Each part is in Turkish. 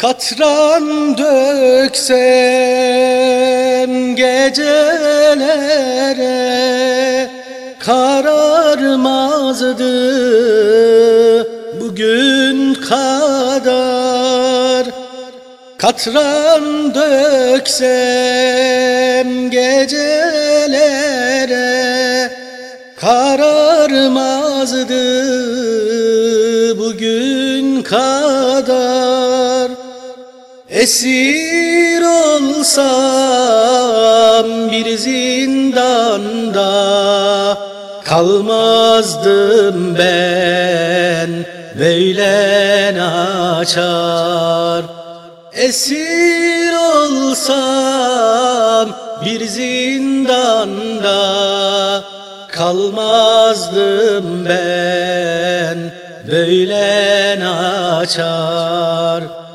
Katran döksem gecelere Kararmazdı bugün kadar. Katran döksem gecelere Kararmazdı bugün kadar Esir olsam bir zindanda Kalmazdım ben böyle açar. Esir olsam bir zindanda Kalmazdım ben böyle açar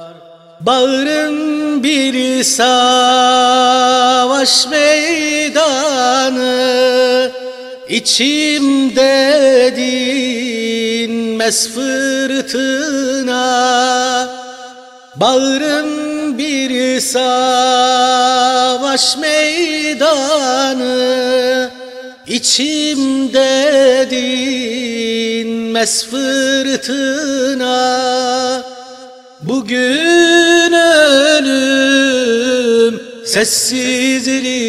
Bağrın bir savaş meydanı İçimde dinmez fırtına. Bağrın bir savaş meydanı İçimde dinmez fırtına Bugün ölüm sessizliği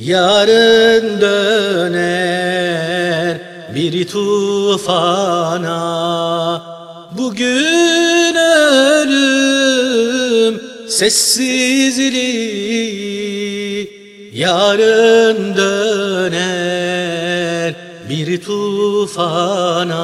Yarın döner bir tufana. Bugün ölüm sessizliği Yarın döner bir tufana